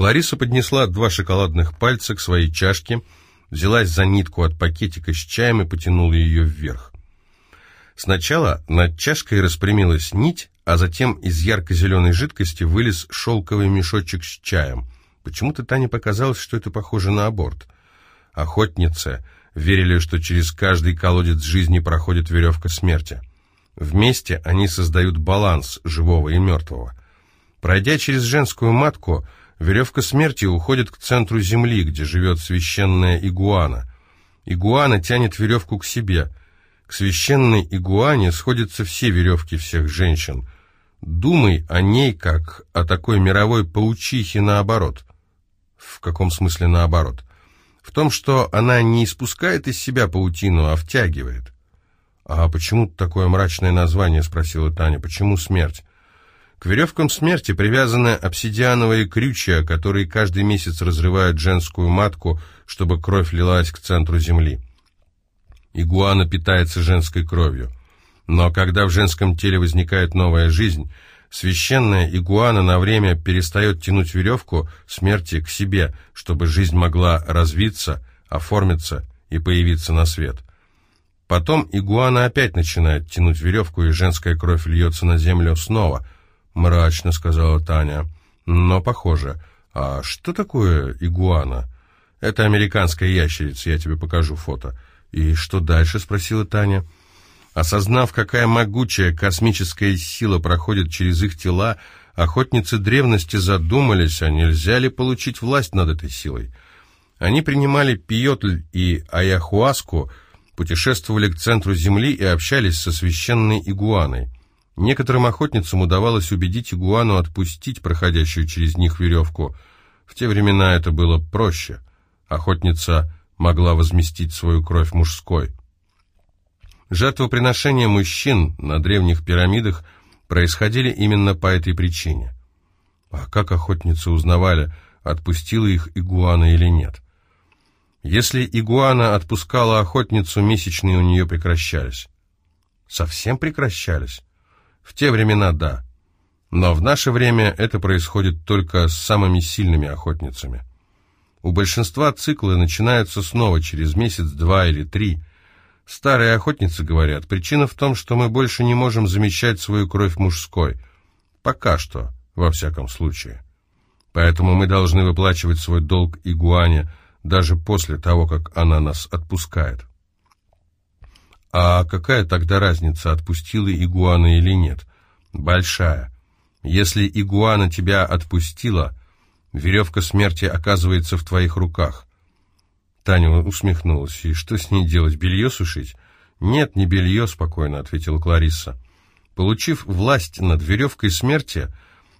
Клариса поднесла два шоколадных пальца к своей чашке, взялась за нитку от пакетика с чаем и потянула ее вверх. Сначала над чашкой распрямилась нить, а затем из ярко-зеленой жидкости вылез шелковый мешочек с чаем. Почему-то Тане показалось, что это похоже на аборт. Охотницы верили, что через каждый колодец жизни проходит веревка смерти. Вместе они создают баланс живого и мертвого. Пройдя через женскую матку, веревка смерти уходит к центру земли, где живет священная игуана. Игуана тянет веревку к себе. К священной игуане сходятся все веревки всех женщин. Думай о ней как о такой мировой паучихе наоборот. В каком смысле наоборот? В том, что она не испускает из себя паутину, а втягивает. «А почему такое мрачное название?» — спросила Таня. «Почему смерть?» К веревкам смерти привязаны обсидиановые крючья, которые каждый месяц разрывают женскую матку, чтобы кровь лилась к центру земли. Игуана питается женской кровью. Но когда в женском теле возникает новая жизнь, священная игуана на время перестает тянуть веревку смерти к себе, чтобы жизнь могла развиться, оформиться и появиться на свет. Потом игуана опять начинает тянуть веревку, и женская кровь льется на землю снова. «Мрачно», — сказала Таня. «Но похоже. А что такое игуана?» «Это американская ящерица, я тебе покажу фото». «И что дальше?» — спросила Таня. Осознав, какая могучая космическая сила проходит через их тела, охотницы древности задумались, а нельзя ли получить власть над этой силой. Они принимали пиотль и аяхуаску, путешествовали к центру Земли и общались со священной игуаной. Некоторым охотницам удавалось убедить игуану отпустить проходящую через них веревку. В те времена это было проще. Охотница могла возместить свою кровь мужской. Жертвоприношения мужчин на древних пирамидах происходили именно по этой причине. А как охотницы узнавали, отпустила их игуана или нет? Если игуана отпускала охотницу, месячные у нее прекращались. Совсем прекращались? В те времена – да. Но в наше время это происходит только с самыми сильными охотницами. У большинства циклы начинаются снова через месяц, два или три. Старые охотницы говорят, причина в том, что мы больше не можем замечать свою кровь мужской. Пока что, во всяком случае. Поэтому мы должны выплачивать свой долг игуане даже после того, как она нас отпускает. А какая тогда разница, отпустила игуана или нет? Большая. Если игуана тебя отпустила, Веревка смерти оказывается в твоих руках. Таня усмехнулась. И что с ней делать, белье сушить? Нет, не белье, спокойно ответила Кларисса. Получив власть над веревкой смерти,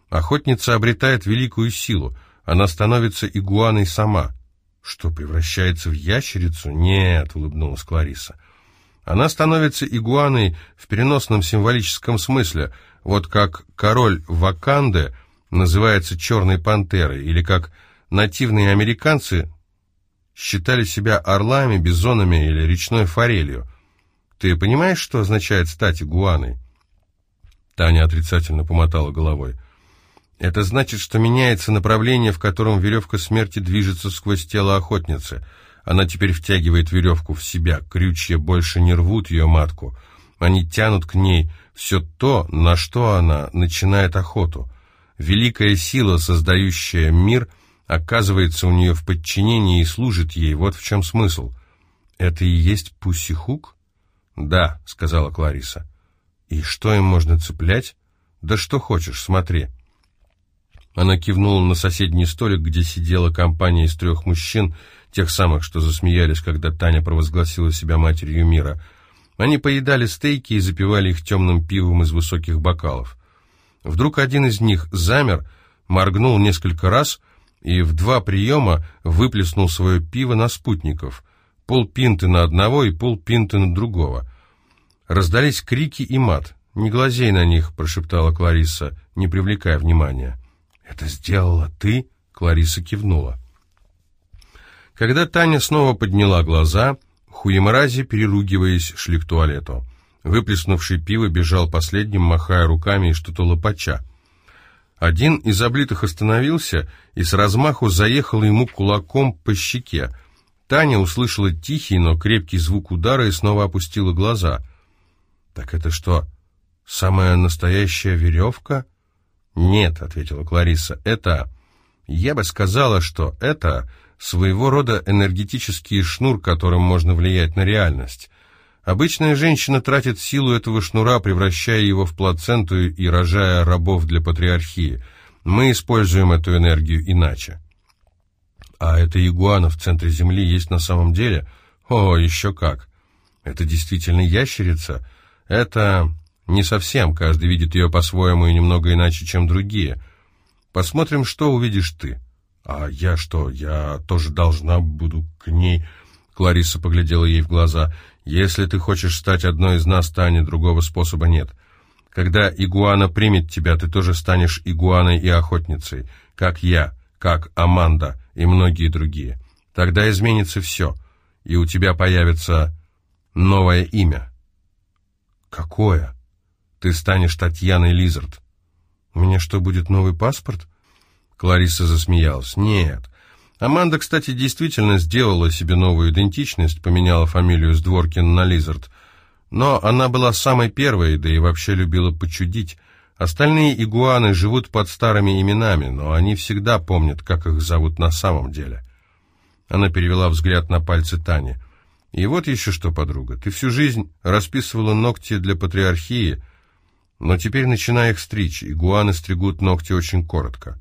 охотница обретает великую силу. Она становится игуаной сама. Что, превращается в ящерицу? Нет, улыбнулась Кларисса. Она становится игуаной в переносном символическом смысле, вот как король Ваканды — называется «черной пантерой», или как нативные американцы считали себя орлами, бизонами или речной форелью. Ты понимаешь, что означает стать игуаной? Таня отрицательно помотала головой. Это значит, что меняется направление, в котором веревка смерти движется сквозь тело охотницы. Она теперь втягивает веревку в себя, крючья больше не рвут ее матку. Они тянут к ней все то, на что она начинает охоту. Великая сила, создающая мир, оказывается у нее в подчинении и служит ей. Вот в чем смысл. Это и есть Пусси Хук? Да, сказала Клариса. И что им можно цеплять? Да что хочешь, смотри. Она кивнула на соседний столик, где сидела компания из трех мужчин, тех самых, что засмеялись, когда Таня провозгласила себя матерью мира. Они поедали стейки и запивали их темным пивом из высоких бокалов. Вдруг один из них замер, моргнул несколько раз и в два приема выплеснул свое пиво на спутников. Полпинты на одного и полпинты на другого. Раздались крики и мат. «Не глазей на них», — прошептала Клариса, не привлекая внимания. «Это сделала ты?» — Клариса кивнула. Когда Таня снова подняла глаза, хуемрази, переругиваясь, шли к туалету. Выплеснувший пиво бежал последним, махая руками и что-то лопача. Один из облитых остановился и с размаху заехал ему кулаком по щеке. Таня услышала тихий, но крепкий звук удара и снова опустила глаза. «Так это что, самая настоящая веревка?» «Нет», — ответила Клариса, — «это...» «Я бы сказала, что это своего рода энергетический шнур, которым можно влиять на реальность. Обычная женщина тратит силу этого шнура, превращая его в плаценту и рожая рабов для патриархии. Мы используем эту энергию иначе. А эта игуана в центре Земли есть на самом деле? О, еще как! Это действительно ящерица? Это не совсем, каждый видит ее по-своему и немного иначе, чем другие. Посмотрим, что увидишь ты. А я что, я тоже должна буду к ней... Клариса поглядела ей в глаза. «Если ты хочешь стать одной из нас, Таня, другого способа нет. Когда игуана примет тебя, ты тоже станешь игуаной и охотницей, как я, как Аманда и многие другие. Тогда изменится все, и у тебя появится новое имя». «Какое?» «Ты станешь Татьяной Лизард». «У меня что, будет новый паспорт?» Клариса засмеялась. «Нет, Аманда, кстати, действительно сделала себе новую идентичность, поменяла фамилию с Дворкин на Лизард. Но она была самой первой, да и вообще любила почудить. Остальные игуаны живут под старыми именами, но они всегда помнят, как их зовут на самом деле. Она перевела взгляд на пальцы Тани. «И вот еще что, подруга, ты всю жизнь расписывала ногти для патриархии, но теперь начинай их стричь, игуаны стригут ногти очень коротко».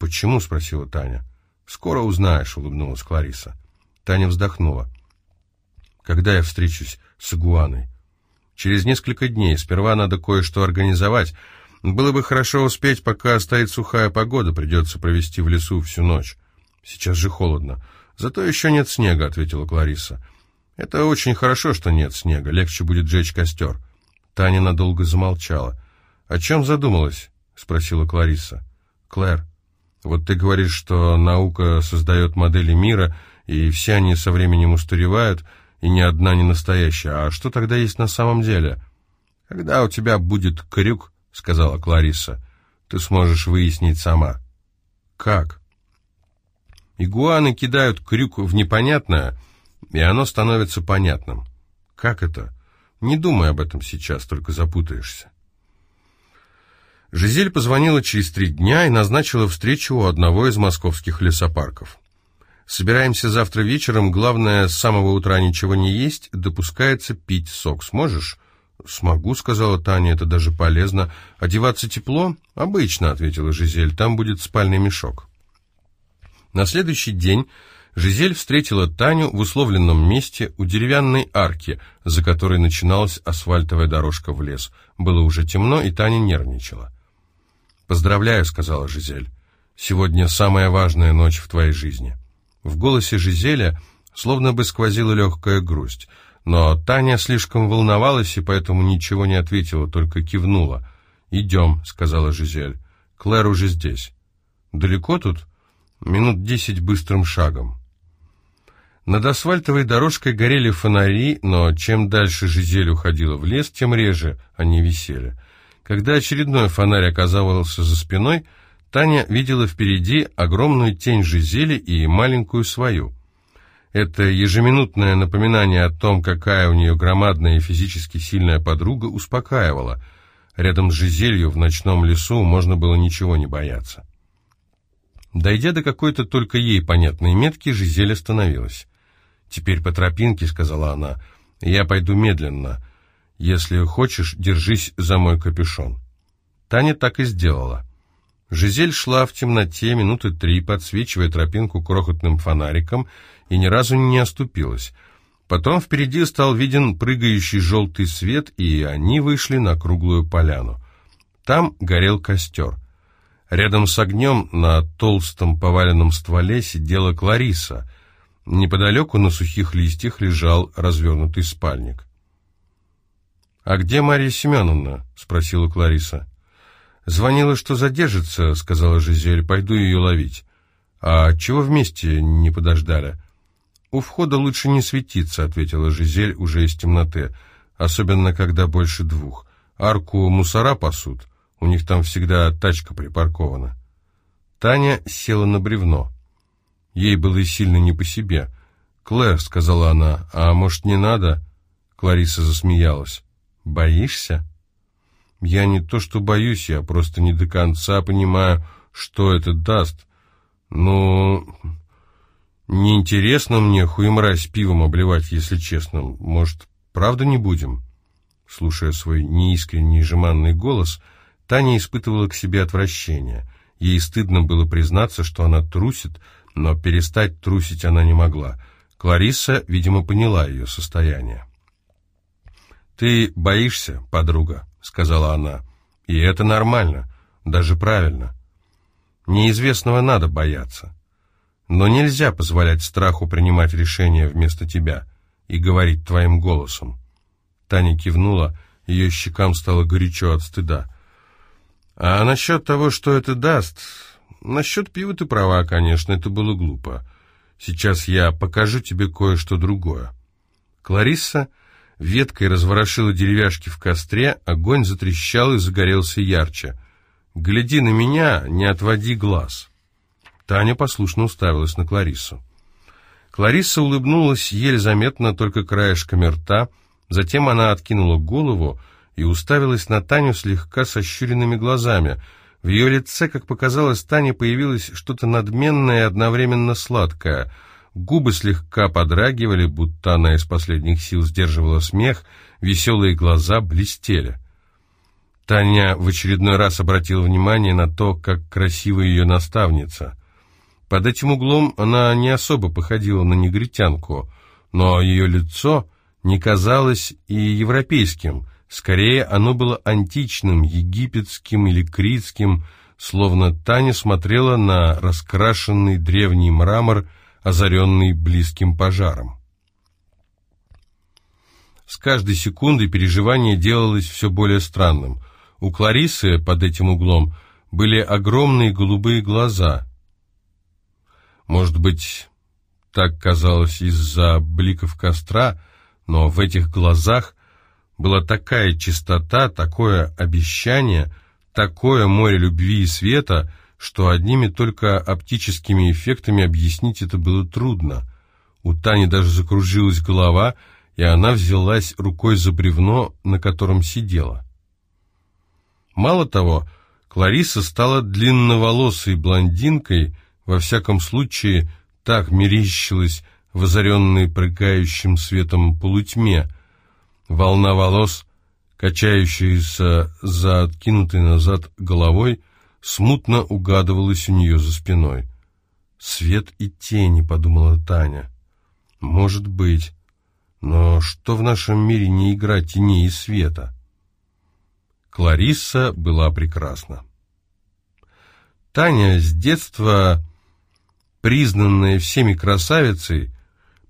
«Почему?» — спросила Таня. «Скоро узнаешь», — улыбнулась Клариса. Таня вздохнула. «Когда я встречусь с Игуаной?» «Через несколько дней. Сперва надо кое-что организовать. Было бы хорошо успеть, пока стоит сухая погода, придется провести в лесу всю ночь. Сейчас же холодно. Зато еще нет снега», — ответила Клариса. «Это очень хорошо, что нет снега. Легче будет жечь костер». Таня надолго замолчала. «О чем задумалась?» — спросила Клариса. «Клэр, вот ты говоришь, что наука создает модели мира, и все они со временем устаревают, и ни одна не настоящая. А что тогда есть на самом деле? Когда у тебя будет крюк, сказала Клариса, ты сможешь выяснить сама. Как? Игуаны кидают крюк в непонятное, и оно становится понятным. Как это? Не думай об этом сейчас, только запутаешься. Жизель позвонила через три дня и назначила встречу у одного из московских лесопарков. «Собираемся завтра вечером, главное, с самого утра ничего не есть, допускается пить сок. Сможешь?» «Смогу», — сказала Таня, — «это даже полезно. Одеваться тепло?» «Обычно», — ответила Жизель, — «там будет спальный мешок». На следующий день Жизель встретила Таню в условленном месте у деревянной арки, за которой начиналась асфальтовая дорожка в лес. Было уже темно, и Таня нервничала. «Поздравляю», — сказала Жизель. «Сегодня самая важная ночь в твоей жизни». В голосе Жизеля словно бы сквозила легкая грусть, но Таня слишком волновалась и поэтому ничего не ответила, только кивнула. «Идем», — сказала Жизель. «Клэр уже здесь». «Далеко тут?» «Минут десять быстрым шагом». Над асфальтовой дорожкой горели фонари, но чем дальше Жизель уходила в лес, тем реже они висели. Когда очередной фонарь оказывался за спиной, Таня видела впереди огромную тень Жизели и маленькую свою. Это ежеминутное напоминание о том, какая у нее громадная и физически сильная подруга, успокаивало. Рядом с Жизелью в ночном лесу можно было ничего не бояться. Дойдя до какой-то только ей понятной метки, Жизель остановилась. «Теперь по тропинке», — сказала она, — «я пойду медленно. Если хочешь, держись за мой капюшон». Таня так и сделала. Жизель шла в темноте минуты три, подсвечивая тропинку крохотным фонариком, и ни разу не оступилась. Потом впереди стал виден прыгающий желтый свет, и они вышли на круглую поляну. Там горел костер. Рядом с огнем на толстом поваленном стволе сидела Клариса. Неподалеку на сухих листьях лежал развернутый спальник. «А где Мария Семеновна?» — спросила Клариса. «Звонила, что задержится», — сказала Жизель. «Пойду ее ловить». «А чего вместе не подождали?» «У входа лучше не светиться», — ответила Жизель уже из темноты, особенно когда больше двух. «Арку мусора пасут. У них там всегда тачка припаркована. Таня села на бревно. Ей было и сильно не по себе. «Клэр», — сказала она, — «а может, не надо?» Клариса засмеялась. «Боишься?» «Я не то что боюсь, я просто не до конца понимаю, что это даст. Ну, неинтересно мне хуемразь пивом обливать, если честно. Может, правда не будем?» Слушая свой неискренний жеманный голос, Таня испытывала к себе отвращение. Ей стыдно было признаться, что она трусит, но перестать трусить она не могла. Клариса, видимо, поняла ее состояние. «Ты боишься, подруга», — сказала она, — «и это нормально, даже правильно. Неизвестного надо бояться. Но нельзя позволять страху принимать решения вместо тебя и говорить твоим голосом». Таня кивнула, ее щекам стало горячо от стыда. «А насчет того, что это даст, Насчет пива ты права, конечно, это было глупо. Сейчас я покажу тебе кое-что другое. Кларисса веткой разворошила деревяшки в костре, огонь затрещал и загорелся ярче. «Гляди на меня, не отводи глаз». Таня послушно уставилась на Клариссу. Кларисса улыбнулась еле заметно, только краешками рта, затем она откинула голову и уставилась на Таню слегка сощуренными глазами — в ее лице, как показалось Тане, появилось что-то надменное и одновременно сладкое. Губы слегка подрагивали, будто она из последних сил сдерживала смех, веселые глаза блестели. Таня в очередной раз обратила внимание на то, как красива ее наставница. Под этим углом она не особо походила на негритянку, но ее лицо не казалось и европейским — Скорее, оно было античным, египетским или критским, словно Таня смотрела на раскрашенный древний мрамор, озаренный близким пожаром. С каждой секундой переживание делалось все более странным. У Кларисы под этим углом были огромные голубые глаза. Может быть, так казалось из-за бликов костра, но в этих глазах была такая чистота, такое обещание, такое море любви и света, что одними только оптическими эффектами объяснить это было трудно. У Тани даже закружилась голова, и она взялась рукой за бревно, на котором сидела. Мало того, Клариса стала длинноволосой блондинкой, во всяком случае, так мерещилась в озаренной прыгающим светом полутьме – Волна волос, качающаяся за откинутой назад головой, смутно угадывалась у нее за спиной. «Свет и тени», — подумала Таня. «Может быть. Но что в нашем мире не игра теней и света?» Кларисса была прекрасна. Таня с детства, признанная всеми красавицей,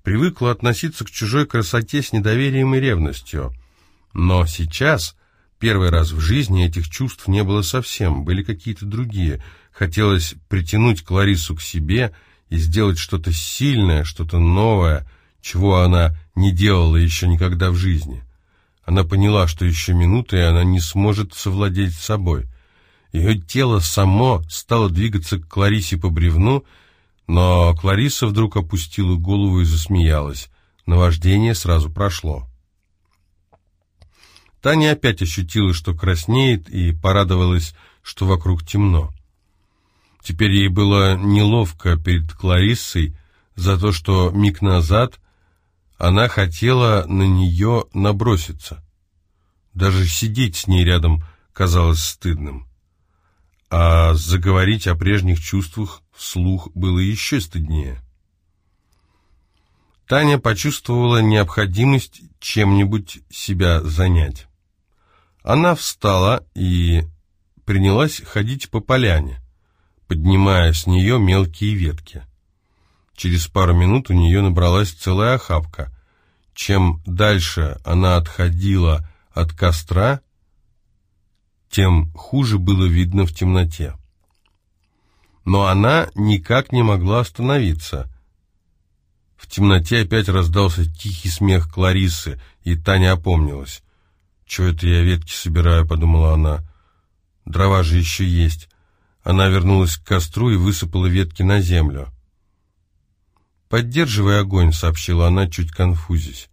привыкла относиться к чужой красоте с недоверием и ревностью. Но сейчас, первый раз в жизни, этих чувств не было совсем, были какие-то другие. Хотелось притянуть Кларису к себе и сделать что-то сильное, что-то новое, чего она не делала еще никогда в жизни. Она поняла, что еще минуты, и она не сможет совладеть собой. Ее тело само стало двигаться к Кларисе по бревну, но Клариса вдруг опустила голову и засмеялась. Наваждение сразу прошло. Таня опять ощутила, что краснеет, и порадовалась, что вокруг темно. Теперь ей было неловко перед Клариссой за то, что миг назад она хотела на нее наброситься. Даже сидеть с ней рядом казалось стыдным. А заговорить о прежних чувствах вслух было еще стыднее. Таня почувствовала необходимость чем-нибудь себя занять. Она встала и принялась ходить по поляне, поднимая с нее мелкие ветки. Через пару минут у нее набралась целая охапка. Чем дальше она отходила от костра, тем хуже было видно в темноте но она никак не могла остановиться. В темноте опять раздался тихий смех Кларисы, и Таня опомнилась. «Чего это я ветки собираю?» — подумала она. Дрова же еще есть. Она вернулась к костру и высыпала ветки на землю. «Поддерживай огонь», — сообщила она, чуть конфузясь.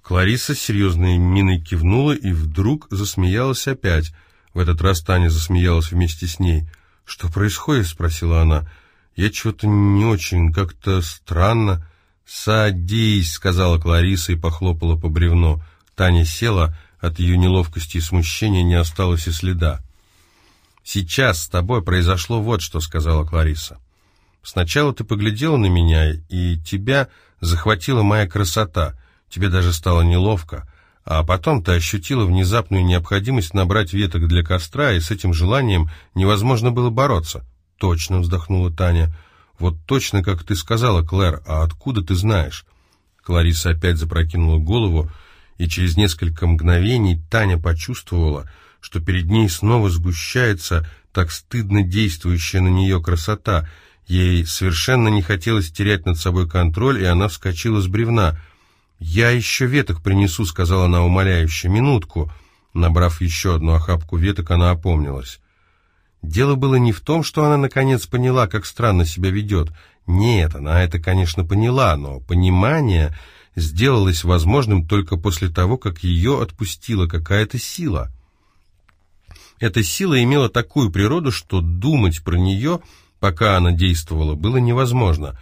Клариса серьезной миной кивнула и вдруг засмеялась опять. В этот раз Таня засмеялась вместе с ней. «Что происходит?» — спросила она. «Я чего-то не очень, как-то странно». «Садись», — сказала Клариса и похлопала по бревну. Таня села, от ее неловкости и смущения не осталось и следа. «Сейчас с тобой произошло вот что», — сказала Клариса. «Сначала ты поглядела на меня, и тебя захватила моя красота, тебе даже стало неловко, а потом ты ощутила внезапную необходимость набрать веток для костра, и с этим желанием невозможно было бороться». «Точно», — вздохнула Таня, — «Вот точно, как ты сказала, Клэр, а откуда ты знаешь?» Клариса опять запрокинула голову, и через несколько мгновений Таня почувствовала, что перед ней снова сгущается так стыдно действующая на нее красота. Ей совершенно не хотелось терять над собой контроль, и она вскочила с бревна. «Я еще веток принесу», — сказала она умоляюще. «Минутку». Набрав еще одну охапку веток, она опомнилась. Дело было не в том, что она наконец поняла, как странно себя ведет. Нет, она это, конечно, поняла, но понимание сделалось возможным только после того, как ее отпустила какая-то сила. Эта сила имела такую природу, что думать про нее, пока она действовала, было невозможно.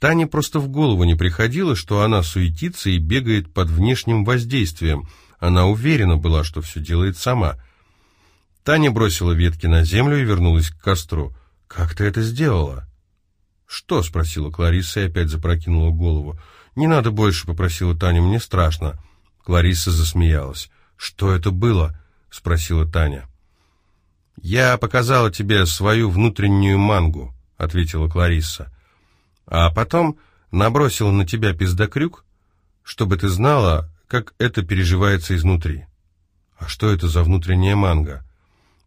Тане просто в голову не приходило, что она суетится и бегает под внешним воздействием. Она уверена была, что все делает сама – Таня бросила ветки на землю и вернулась к костру. «Как ты это сделала?» «Что?» — спросила Клариса и опять запрокинула голову. «Не надо больше», — попросила Таня, — «мне страшно». Клариса засмеялась. «Что это было?» — спросила Таня. «Я показала тебе свою внутреннюю мангу», — ответила Клариса. «А потом набросила на тебя пиздокрюк, чтобы ты знала, как это переживается изнутри». «А что это за внутренняя манга?»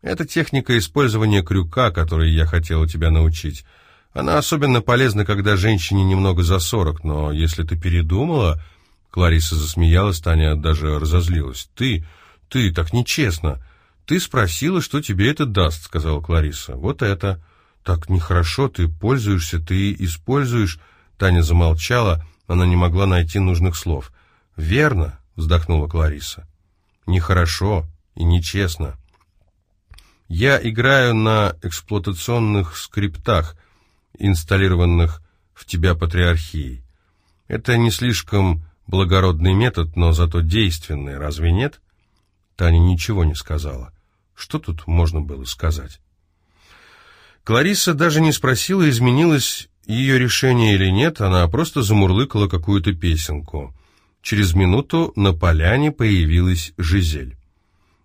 Это техника использования крюка, которой я хотела тебя научить. Она особенно полезна, когда женщине немного за сорок, но если ты передумала...» Клариса засмеялась, Таня даже разозлилась. «Ты, ты, так нечестно. Ты спросила, что тебе это даст», — сказала Клариса. «Вот это. Так нехорошо, ты пользуешься, ты используешь...» Таня замолчала, она не могла найти нужных слов. «Верно», — вздохнула Клариса. «Нехорошо и нечестно». Я играю на эксплуатационных скриптах, инсталлированных в тебя патриархией. Это не слишком благородный метод, но зато действенный, разве нет? Таня ничего не сказала. Что тут можно было сказать? Клариса даже не спросила, изменилось ее решение или нет, она просто замурлыкала какую-то песенку. Через минуту на поляне появилась Жизель.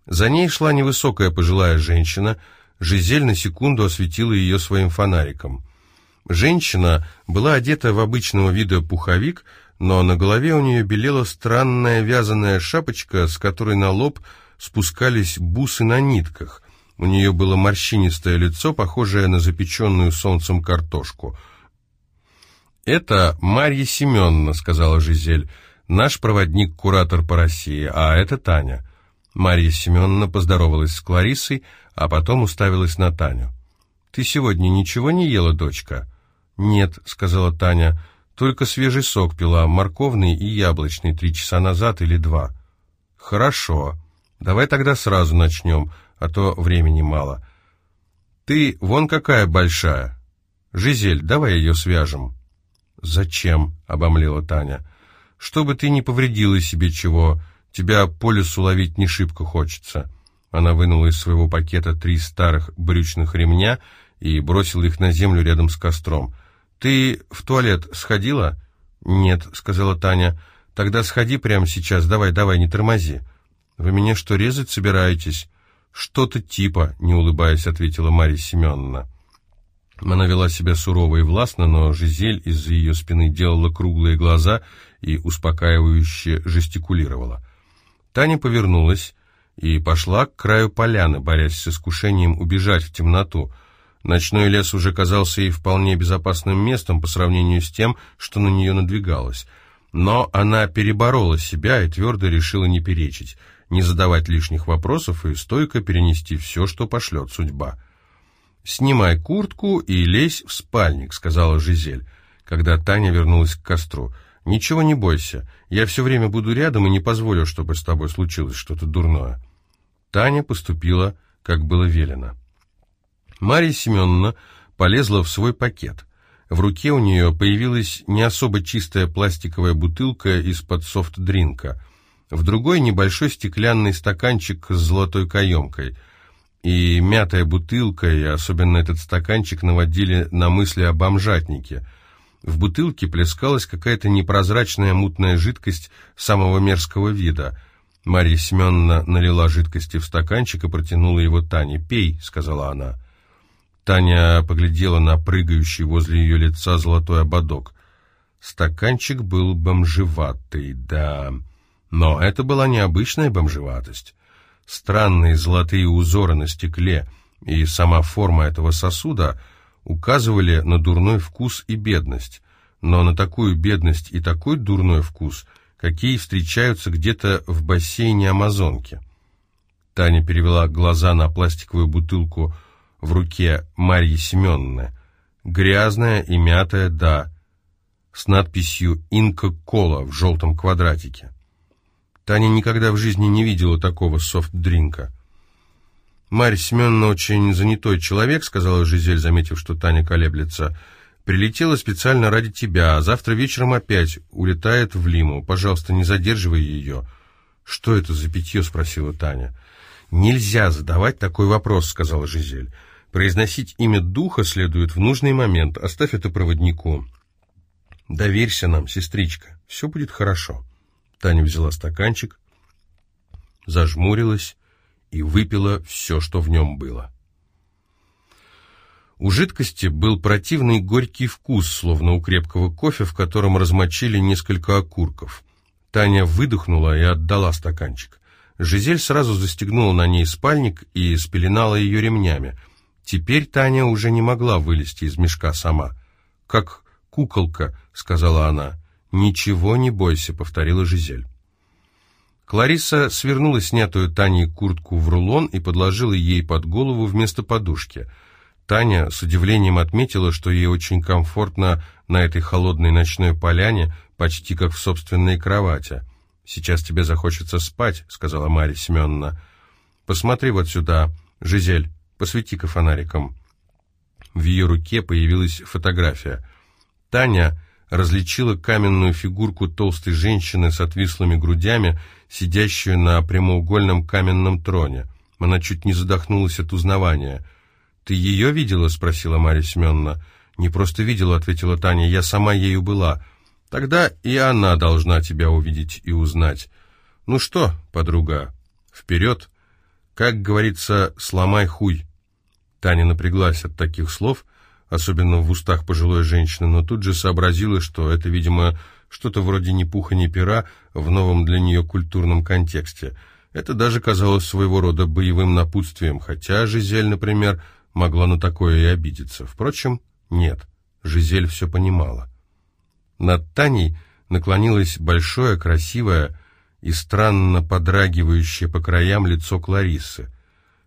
За ней шла невысокая пожилая женщина. Жизель на секунду осветила ее своим фонариком. Женщина была одета в обычного вида пуховик, но на голове у нее белела странная вязаная шапочка, с которой на лоб спускались бусы на нитках. У нее было морщинистое лицо, похожее на запеченную солнцем картошку. «Это Марья Семеновна», — сказала Жизель, — «наш проводник-куратор по России, а это Таня». Марья Семеновна поздоровалась с Клариссой, а потом уставилась на Таню. «Ты сегодня ничего не ела, дочка?» «Нет», — сказала Таня, — «только свежий сок пила, морковный и яблочный, три часа назад или два». «Хорошо. Давай тогда сразу начнем, а то времени мало. Ты вон какая большая. Жизель, давай ее свяжем». «Зачем?» — обомлела Таня. «Чтобы ты не повредила себе чего». Тебя по лесу ловить не шибко хочется». Она вынула из своего пакета три старых брючных ремня и бросила их на землю рядом с костром. «Ты в туалет сходила?» «Нет», — сказала Таня. «Тогда сходи прямо сейчас, давай, давай, не тормози». «Вы меня что, резать собираетесь?» «Что-то типа», — не улыбаясь, ответила Марья Семеновна. Она вела себя сурово и властно, но Жизель из-за ее спины делала круглые глаза и успокаивающе жестикулировала. Таня повернулась и пошла к краю поляны, борясь с искушением убежать в темноту. Ночной лес уже казался ей вполне безопасным местом по сравнению с тем, что на нее надвигалось. Но она переборола себя и твердо решила не перечить. не задавать лишних вопросов и стойко перенести все, что пошлет судьба. «Снимай куртку и лезь в спальник», — сказала Жизель, когда Таня вернулась к костру. «Ничего не бойся, я все время буду рядом и не позволю, чтобы с тобой случилось что-то дурное». Таня поступила, как было велено. Марья Семеновна полезла в свой пакет. В руке у нее появилась не особо чистая пластиковая бутылка из-под софт-дринка, в другой небольшой стеклянный стаканчик с золотой каемкой. И мятая бутылка, и особенно этот стаканчик наводили на мысли о бомжатнике. В бутылке плескалась какая-то непрозрачная мутная жидкость самого мерзкого вида. Марья Семеновна налила жидкости в стаканчик и протянула его Тане. «Пей», — сказала она. Таня поглядела на прыгающий возле ее лица золотой ободок. Стаканчик был бомжеватый, да, но это была необычная бомжеватость. Странные золотые узоры на стекле и сама форма этого сосуда указывали на дурной вкус и бедность, но на такую бедность и такой дурной вкус, какие встречаются где-то в бассейне Амазонки. Таня перевела глаза на пластиковую бутылку в руке Марьи Семеновны. Грязная и мятая, да, с надписью «Инка-кола» в желтом квадратике. Таня никогда в жизни не видела такого софт-дринка. «Марья Семеновна очень занятой человек», — сказала Жизель, заметив, что Таня колеблется. «Прилетела специально ради тебя, а завтра вечером опять улетает в Лиму. Пожалуйста, не задерживай ее». «Что это за питье?» — спросила Таня. «Нельзя задавать такой вопрос», — сказала Жизель. Произносить имя духа следует в нужный момент. Оставь это проводнику. Доверься нам, сестричка. Все будет хорошо. Таня взяла стаканчик, зажмурилась и выпила все, что в нем было. У жидкости был противный горький вкус, словно у крепкого кофе, в котором размочили несколько окурков. Таня выдохнула и отдала стаканчик. Жизель сразу застегнула на ней спальник и спеленала ее ремнями. Теперь Таня уже не могла вылезти из мешка сама. «Как куколка», — сказала она. «Ничего не бойся», — повторила Жизель. Клариса свернула снятую Таней куртку в рулон и подложила ей под голову вместо подушки. Таня с удивлением отметила, что ей очень комфортно на этой холодной ночной поляне, почти как в собственной кровати. «Сейчас тебе захочется спать», — сказала Марья Семеновна. «Посмотри вот сюда, Жизель». Посвети-ка фонариком». В ее руке появилась фотография. Таня различила каменную фигурку толстой женщины с отвислыми грудями, сидящую на прямоугольном каменном троне. Она чуть не задохнулась от узнавания. «Ты ее видела?» — спросила Марья Семеновна. «Не просто видела», — ответила Таня, — «я сама ею была». «Тогда и она должна тебя увидеть и узнать». «Ну что, подруга, вперед!» Как говорится, сломай хуй. Таня напряглась от таких слов, особенно в устах пожилой женщины, но тут же сообразила, что это, видимо, что-то вроде ни пуха, ни пера в новом для нее культурном контексте. Это даже казалось своего рода боевым напутствием, хотя Жизель, например, могла на такое и обидеться. Впрочем, нет, Жизель все понимала. Над Таней наклонилось большое, красивое, и странно подрагивающее по краям лицо Клариссы.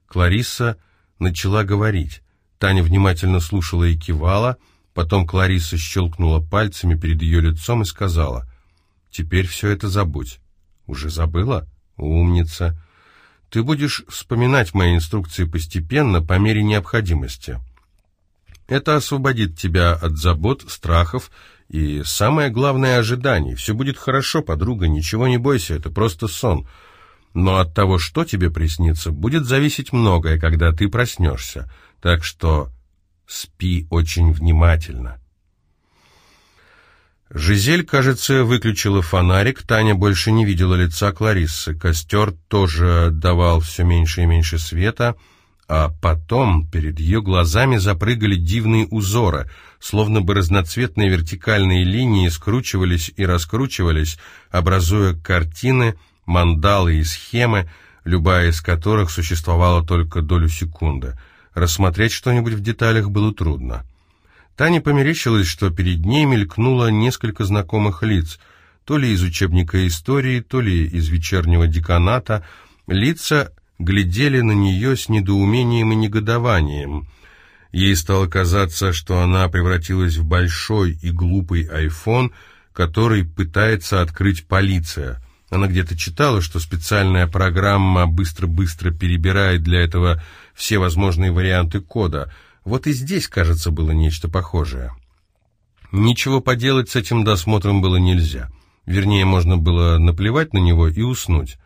Кларисса начала говорить. Таня внимательно слушала и кивала, потом Кларисса щелкнула пальцами перед ее лицом и сказала, «Теперь все это забудь». «Уже забыла? Умница. Ты будешь вспоминать мои инструкции постепенно, по мере необходимости. Это освободит тебя от забот, страхов и, самое главное, ожиданий. Все будет хорошо, подруга, ничего не бойся, это просто сон. Но от того, что тебе приснится, будет зависеть многое, когда ты проснешься. Так что спи очень внимательно. Жизель, кажется, выключила фонарик, Таня больше не видела лица Клариссы. Костер тоже давал все меньше и меньше света — а потом перед ее глазами запрыгали дивные узоры, словно бы разноцветные вертикальные линии скручивались и раскручивались, образуя картины, мандалы и схемы, любая из которых существовала только долю секунды. Рассмотреть что-нибудь в деталях было трудно. Тане померещилось, что перед ней мелькнуло несколько знакомых лиц, то ли из учебника истории, то ли из вечернего деканата, Лица глядели на нее с недоумением и негодованием. Ей стало казаться, что она превратилась в большой и глупый айфон, который пытается открыть полиция. Она где-то читала, что специальная программа быстро-быстро перебирает для этого все возможные варианты кода. Вот и здесь, кажется, было нечто похожее. Ничего поделать с этим досмотром было нельзя. Вернее, можно было наплевать на него и уснуть.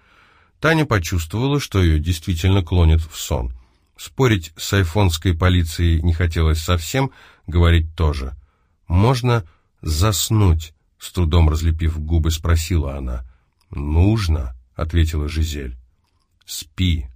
Таня почувствовала, что ее действительно клонит в сон. Спорить с айфонской полицией не хотелось совсем, говорить тоже. «Можно заснуть?» — с трудом разлепив губы, спросила она. «Нужно», — ответила Жизель. «Спи»,